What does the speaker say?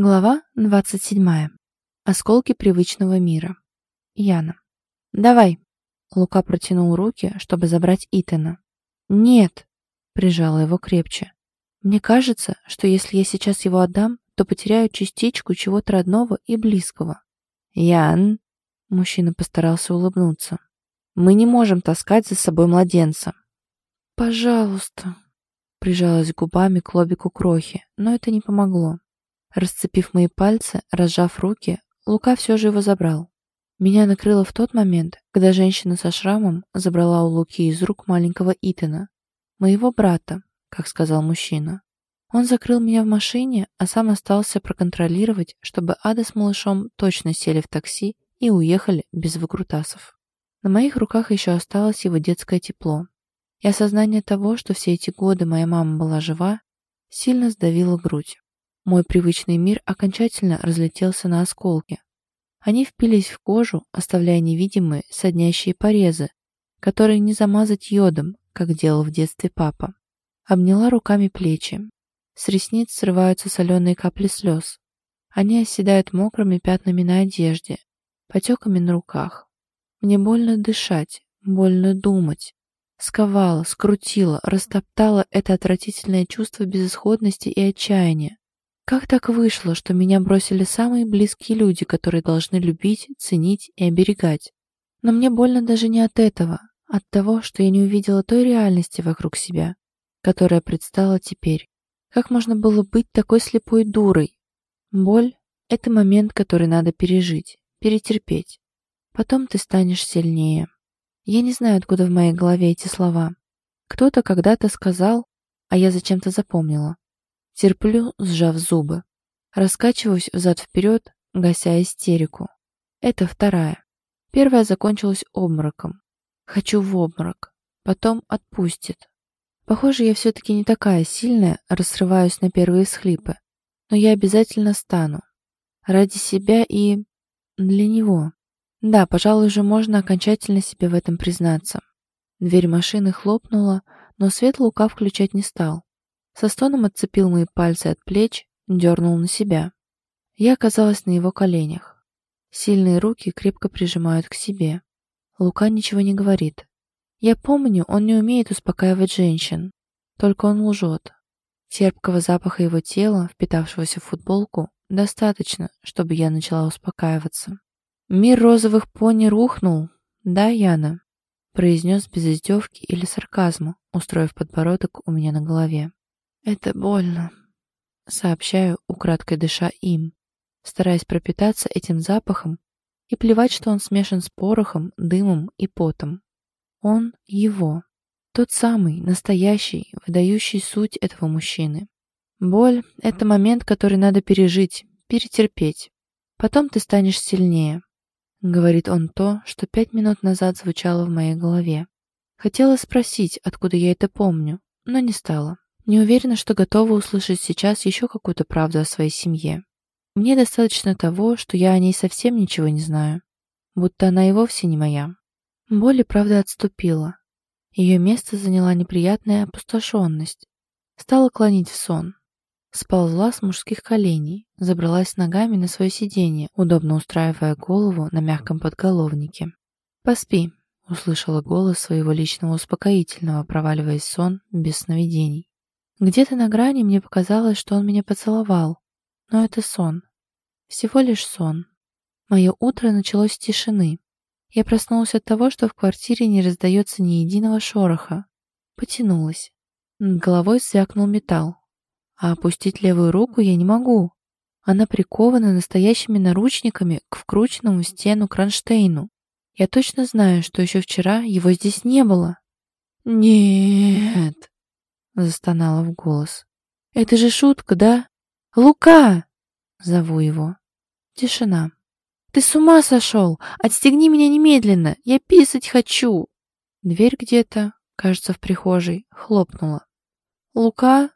Глава 27. Осколки привычного мира. Яна. «Давай!» Лука протянул руки, чтобы забрать Итана. «Нет!» Прижала его крепче. «Мне кажется, что если я сейчас его отдам, то потеряю частичку чего-то родного и близкого». «Ян!» Мужчина постарался улыбнуться. «Мы не можем таскать за собой младенца». «Пожалуйста!» Прижалась губами к лобику крохи, но это не помогло. Расцепив мои пальцы, разжав руки, Лука все же его забрал. Меня накрыло в тот момент, когда женщина со шрамом забрала у Луки из рук маленького Итана, моего брата, как сказал мужчина. Он закрыл меня в машине, а сам остался проконтролировать, чтобы Ада с малышом точно сели в такси и уехали без выкрутасов. На моих руках еще осталось его детское тепло. И осознание того, что все эти годы моя мама была жива, сильно сдавило грудь. Мой привычный мир окончательно разлетелся на осколки. Они впились в кожу, оставляя невидимые соднящие порезы, которые не замазать йодом, как делал в детстве папа. Обняла руками плечи. С ресниц срываются соленые капли слез. Они оседают мокрыми пятнами на одежде, потеками на руках. Мне больно дышать, больно думать. Сковала, скрутила, растоптала это отвратительное чувство безысходности и отчаяния. Как так вышло, что меня бросили самые близкие люди, которые должны любить, ценить и оберегать? Но мне больно даже не от этого, от того, что я не увидела той реальности вокруг себя, которая предстала теперь. Как можно было быть такой слепой дурой? Боль — это момент, который надо пережить, перетерпеть. Потом ты станешь сильнее. Я не знаю, откуда в моей голове эти слова. Кто-то когда-то сказал, а я зачем-то запомнила. Терплю, сжав зубы. Раскачиваюсь взад-вперед, гася истерику. Это вторая. Первая закончилась обмороком. Хочу в обморок. Потом отпустит. Похоже, я все-таки не такая сильная, рассрываюсь на первые схлипы. Но я обязательно стану. Ради себя и... для него. Да, пожалуй, уже можно окончательно себе в этом признаться. Дверь машины хлопнула, но свет Лука включать не стал. Со стоном отцепил мои пальцы от плеч, дернул на себя. Я оказалась на его коленях. Сильные руки крепко прижимают к себе. Лука ничего не говорит. Я помню, он не умеет успокаивать женщин. Только он лжет. Терпкого запаха его тела, впитавшегося в футболку, достаточно, чтобы я начала успокаиваться. «Мир розовых пони рухнул, да, Яна?» произнес без издевки или сарказма, устроив подбородок у меня на голове. «Это больно», — сообщаю, украдкой дыша им, стараясь пропитаться этим запахом и плевать, что он смешан с порохом, дымом и потом. Он его, тот самый, настоящий, выдающий суть этого мужчины. Боль — это момент, который надо пережить, перетерпеть. Потом ты станешь сильнее, — говорит он то, что пять минут назад звучало в моей голове. Хотела спросить, откуда я это помню, но не стала. Не уверена, что готова услышать сейчас еще какую-то правду о своей семье. Мне достаточно того, что я о ней совсем ничего не знаю. Будто она и вовсе не моя. Боль и правда отступила. Ее место заняла неприятная опустошенность. Стала клонить в сон. Сползла с мужских коленей, забралась ногами на свое сиденье, удобно устраивая голову на мягком подголовнике. «Поспи», — услышала голос своего личного успокоительного, проваливаясь в сон без сновидений. Где-то на грани мне показалось, что он меня поцеловал. Но это сон. Всего лишь сон. Мое утро началось с тишины. Я проснулась от того, что в квартире не раздается ни единого шороха. Потянулась. Над головой звякнул металл. А опустить левую руку я не могу. Она прикована настоящими наручниками к вкрученному в стену кронштейну. Я точно знаю, что еще вчера его здесь не было. Нет застонала в голос. «Это же шутка, да? Лука!» Зову его. Тишина. «Ты с ума сошел! Отстегни меня немедленно! Я писать хочу!» Дверь где-то, кажется, в прихожей, хлопнула. «Лука?»